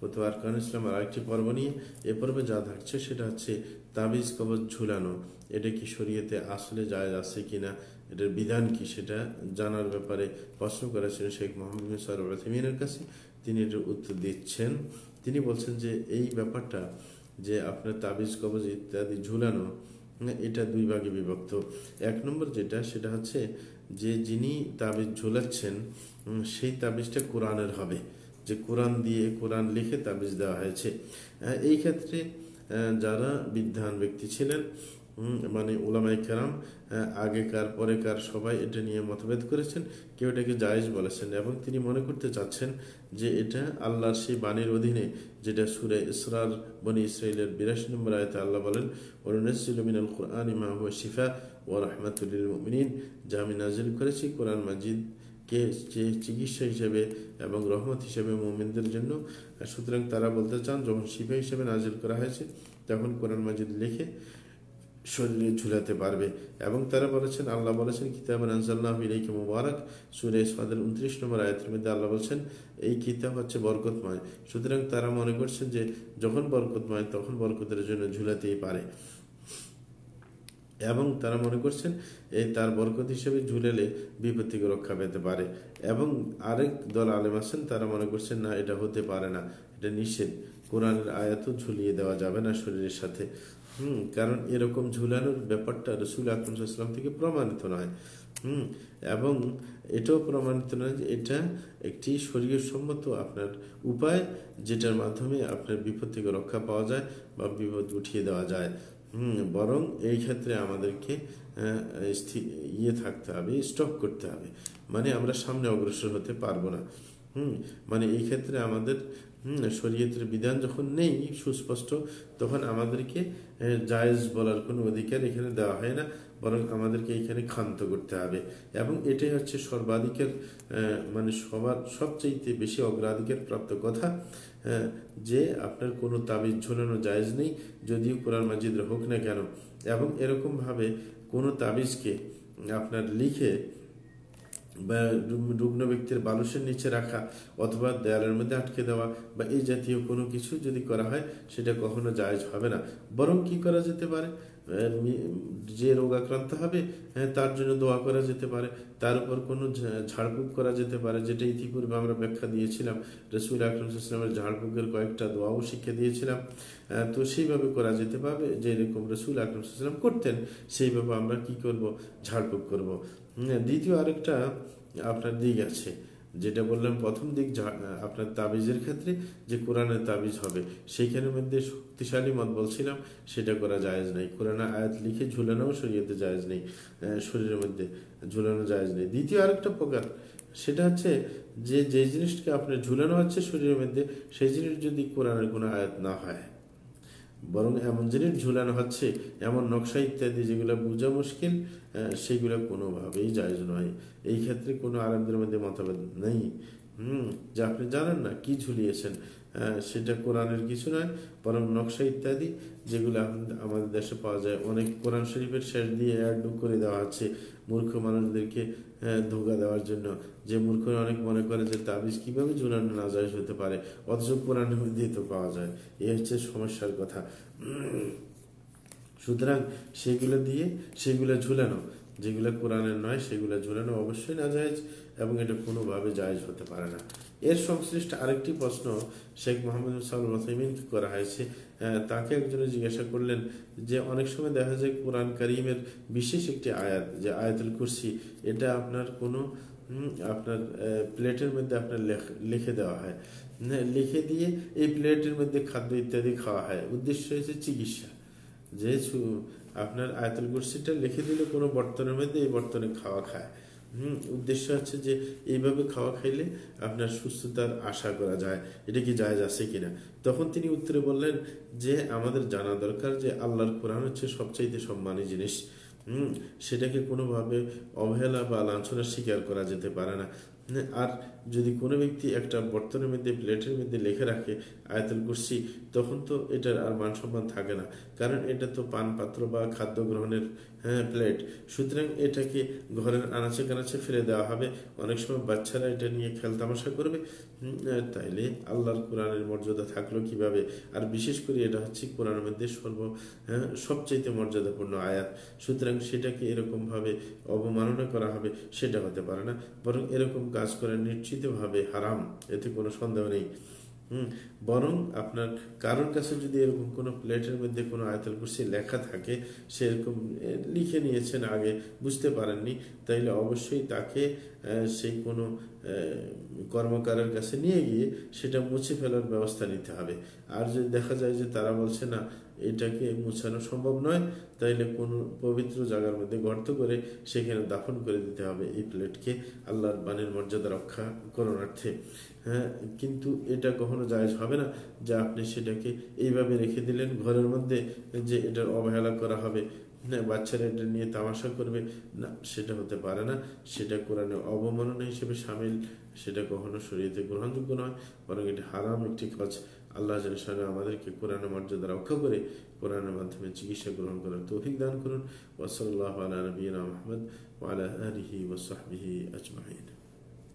ফতোয়া আরকান ইসলামের আরেকটি পর্ব নিয়ে এ পর্বে যা থাকছে সেটা হচ্ছে তাবিজ কবজ ঝুলানো। এটা কি শরীয়তে আসলে যায় আছে কিনা? এটার বিধান কি সেটা জানার ব্যাপারে প্রশ্ন করেছিলেন শেখ মোহাম্মদ সারমিনের কাছে। তিনি এটার উত্তর দিচ্ছেন। তিনি বলছেন যে এই ব্যাপারটা যে আপনার তাবিজ কবজ ইত্যাদি ঝুলানো এটা দুই ভাগে বিভক্ত। এক নম্বর যেটা, সেটা হচ্ছে যে যিনি তাবিজ ঝুলাচ্ছেন সেই তাবিজটা কোরআনের হবে। যে কোরআন দিয়ে কোরআন লিখে তাবিজ দেওয়া হয়েছে। এই ক্ষেত্রে যারা বিদ্যান ব্যক্তি ছিলেন মানে ওলামাই কেরাম আগেকার, পরেকার সবাই এটা নিয়ে মতভেদ করেছেন, কেউ এটাকে জায়েজ বলেছেন এবং তিনি মনে করতে চাচ্ছেন যে এটা আল্লাহর সেই বাণীর অধীনে, যেটা সুরে ইসরার, বনি ইসরায়েলের বিরাশি নম্বর আয়তে আল্লাহ বলেন ওরুনাসিল মিনাল কোরআন ইমা হুয়া শিফা ও রহমাতুল্লিল মুমিনিন। যা আমি নাজিল করেছি কোরআন মাজিদ কে যে চিকিৎসা হিসেবে এবং রহমত হিসেবে মোমিনদের জন্য, সুতরাং তারা বলতে চান, যখন শিফা হিসেবে নাজিল করা হয়েছে, তখন কোরআন মাজিদ লিখে শরীরে ঝুলাতে পারবে। এবং তারা বলেছেন, আল্লাহ বলেছেন, কিতাব আনসাল্লাহ ইলাইকে মুবারক, সুরে ইসমাদের উনত্রিশ নম্বর আয়তের মধ্যে আল্লাহ বলছেন, এই কিতাব হচ্ছে বরকতময়। সুতরাং তারা মনে করছেন যে, যখন বরকতময়, তখন বরকতের জন্য ঝুলাতেই পারে। এবং তারা মনে করছেন এই তার বরকত হিসেবে ঝুলেলে বিপদ থেকে রক্ষা পেতে পারে। এবং আরেক দল আলেম আছেন, তারা মনে করছেন, না, এটা হতে পারে না, এটা নিষেধ। কোরআনের আয়াতও ঝুলিয়ে দেওয়া যাবে না শরীরের সাথে। হুম, কারণ এরকম ঝুলানোর ব্যাপারটা রসুল আকরমসাল্লাম থেকে প্রমাণিত নয়। হুম, এবং এটাও প্রমাণিত নয় যে এটা একটি শরীর সম্মত আপনার উপায়, যেটার মাধ্যমে আপনার বিপদ থেকে রক্ষা পাওয়া যায় বা বিপদ উঠিয়ে দেওয়া যায়। বরং এই ক্ষেত্রে আমাদেরকে ইয়ে থাকতে হবে স্টপ করতে হবে। মানে আমরা সামনে অগ্রসর হতে পারব না। হুম মানে এই ক্ষেত্রে আমাদের, হুম, শরীয়তের বিধান যখন নেই সুস্পষ্ট, তখন আমাদেরকে জায়েজ বলার কোনো অধিকার এখানে দেওয়া হয় না। বরং আমাদেরকে এখানে ক্ষান্ত করতে হবে। এবং এটাই হচ্ছে সর্বাধিকের মানে সবার সবচাইতে বেশি অগ্রাধিকার প্রাপ্ত কথা যে আপনার কোনো তাবিজ ঝোলানো জায়েজ নেই, যদিও কোরআন মাজিদ হোক না কেন। এবং এরকমভাবে কোনো তাবিজকে আপনার লিখে বা রুগ্ন ব্যক্তির বালুসের নিচে রাখা অথবা দেয়ালের মধ্যে আটকে দেওয়া বা এই জাতীয় কোনো কিছু যদি করা হয়, সেটা কখনো জায়েজ হবে না। বরং কি করা যেতে পারে? যে রোগ আক্রান্ত হবে হ্যাঁ, তার জন্য দোয়া করা যেতে পারে। তার উপর কোনো ঝাড়ফুঁক করা যেতে পারে যেটা ইতিপূর্বে আমরা ব্যাখ্যা দিয়েছিলাম। রসুল আকরম ইসলামের ঝাড়ফুঁকের কয়েকটা দোয়াও শিক্ষা দিয়েছিলাম। তো সেইভাবে করা যেতে পারবে যে এরকম রসুল আকরম ইসলাম করতেন সেইভাবে আমরা কি করব? ঝাড়ফুঁক করব। দ্বিতীয় আরেকটা আপনার দিক আছে। যেটা বললাম প্রথম দিক আপনার তাবিজের ক্ষেত্রে যে কোরআনের তাবিজ হবে, সেইখানের মধ্যে শক্তিশালী মত বলছিলাম, সেটা করা জায়েজ নেই। কোরআনে আয়াত লিখে ঝুলানোও শরীয়তে জায়েজ নেই শরীরের মধ্যে ঝুলানো জায়েজ নেই। দ্বিতীয় আরেকটা প্রকার, সেটা হচ্ছে যে যে জিনিসটাকে আপনার ঝুলানো হচ্ছে শরীরের মধ্যে, সেই জিনিস যদি কোরআনের কোনো আয়াত না হয় বরং এমন জিনিস ঝুলানো হচ্ছে, এমন নকশা ইত্যাদি যেগুলো বোঝা মুশকিল সেগুলো কোনোভাবেই জায়জ নয়। এই ক্ষেত্রে কোনো আরামদের মধ্যে মতভেদ নেই। হুম, যে আপনি জানেন না, কি ঝুলিয়েছেন? সেটা কোরআনের কিছু নয়, বরং নকশা ইত্যাদি, যেগুলো আমাদের দেশে পাওয়া যায়। অনেক কোরআন শরীফের শেষ দিয়ে অ্যাড করে দেওয়া আছে মূর্খ মানুষদেরকে ধোকা দেওয়ার জন্য। যে মূর্খ অনেক মনে করে যে তাবিজ কীভাবে ঝুলানো না যায় হতে পারে? অথচ কোরআনের মধ্যেই তো পাওয়া যায়। এই হচ্ছে সমস্যার কথা। সুতরাং সেগুলো দিয়ে সেগুলো ঝুলানো। যেগুলো কোরআনের নয়, সেগুলো ঝুলানো অবশ্যই না জায়েজ এবং এটা কোনোভাবে জায়েজ হতে পারে না। এর সংশ্লিষ্ট আরেকটি প্রশ্ন শেখ মোহাম্মদ সাল্লামিনকে করা হয়েছে। তাকে একজনে জিজ্ঞাসা করলেন যে, অনেক সময় দেখা যায় কোরআন করিমের বিশেষ একটি আয়াত, যে আয়াতুল কুরসি, এটা আপনার কোনো আপনার প্লেটের মধ্যে আপনার লেখ- দেওয়া হয়। লিখে দিয়ে এই প্লেটের মধ্যে খাদ্য ইত্যাদি খাওয়া হয়। উদ্দেশ্য হয়েছে চিকিৎসা। যে সু- আপনার আয়তল কুরসিটা লিখে দিলে কোনো বর্তনের মধ্যে এই বর্তনে খাওয়া খায়। হুম, উদ্দেশ্য হচ্ছে যে এইভাবে খাওয়া খাইলে আপনার সুস্থতার আশা করা যায়। এটা কি জায়েজ আছে কিনা? তখন তিনি উত্তরে বললেন যে, আমাদের জানা দরকার যে আল্লাহর কোরআন হচ্ছে সবচাইতে সম্মানী জিনিস। হুম, সেটাকে কোনোভাবে অবহেলা বা লাঞ্ছনার স্বীকার করা যেতে পারে না। আর যদি কোনো ব্যক্তি একটা বর্তনের মধ্যে প্লেটের মধ্যে লেখে রাখে আয়াতুল কুরসি তখন তো এটার আর মান সম্মান থাকে না। কারণ এটা তো পান পাত্র বা খাদ্য গ্রহণের হ্যাঁ প্লেট সুতরাং এটাকে ঘরের আনাচে কানাচে ফেলে দেওয়া হবে। অনেক সময় বাচ্চারা এটা নিয়ে খেলতামাশা করবে। তাইলে আল্লাহর কোরআনের মর্যাদা থাকল কীভাবে? আর বিশেষ করে এটা হচ্ছে কোরআনের মধ্যে সর্ব হ্যাঁ, সবচাইতে মর্যাদাপূর্ণ আয়াত। সুতরাং সেটাকে এরকমভাবে অবমাননা করা হবে সেটা হতে পারে না। বরং এরকম কাজ করা নিশ্চিতভাবে হারাম, এতে কোনো সন্দেহ নেই। হুম, বরং আপনার কারোর কাছে যদি এরকম কোনো প্লেটের মধ্যে কোনো আয়তাল কুরসি লেখা থাকে, সেরকম লিখে নিয়েছেন আগে, বুঝতে পারেননি, তাইলে অবশ্যই তাকে সেই কোনো কর্মকারের কাছে নিয়ে গিয়ে সেটা মুছে ফেলার ব্যবস্থা নিতে হবে। আর যদি দেখা যায় যে তারা বলছে না, এটাকে মুছানো সম্ভব নয় তাইলে কোনো পবিত্র জায়গার মধ্যে গর্ত করে সেখানে দাফন করে দিতে হবে এই প্লেটকে, আল্লাহর বাণীর মর্যাদা রক্ষা করণার্থে। হ্যাঁ কিন্তু এটা কখনো জায়েজ হবে না যে আপনি সেটাকে এইভাবে রেখে দিলেন ঘরের মধ্যে যে এটার অবহেলা করা হবে। হ্যাঁ বাচ্চারা এটা নিয়ে তামাশা করবে, না, সেটা হতে পারে না। সেটা কোরআনে অবমাননা হিসেবে সামিল, সেটা কখনো শরীয়তে গ্রহণযোগ্য নয়, বরং এটা হারাম একটি কাজ। আল্লাহ জালসানে আমাদেরকে কোরআনের মর্যাদা রক্ষা করে কোরআনের মাধ্যমে চিকিৎসা গ্রহণ করার التوفيق دان وصلى الله على نبينا محمد وعلى آله وصحبه أجمعين.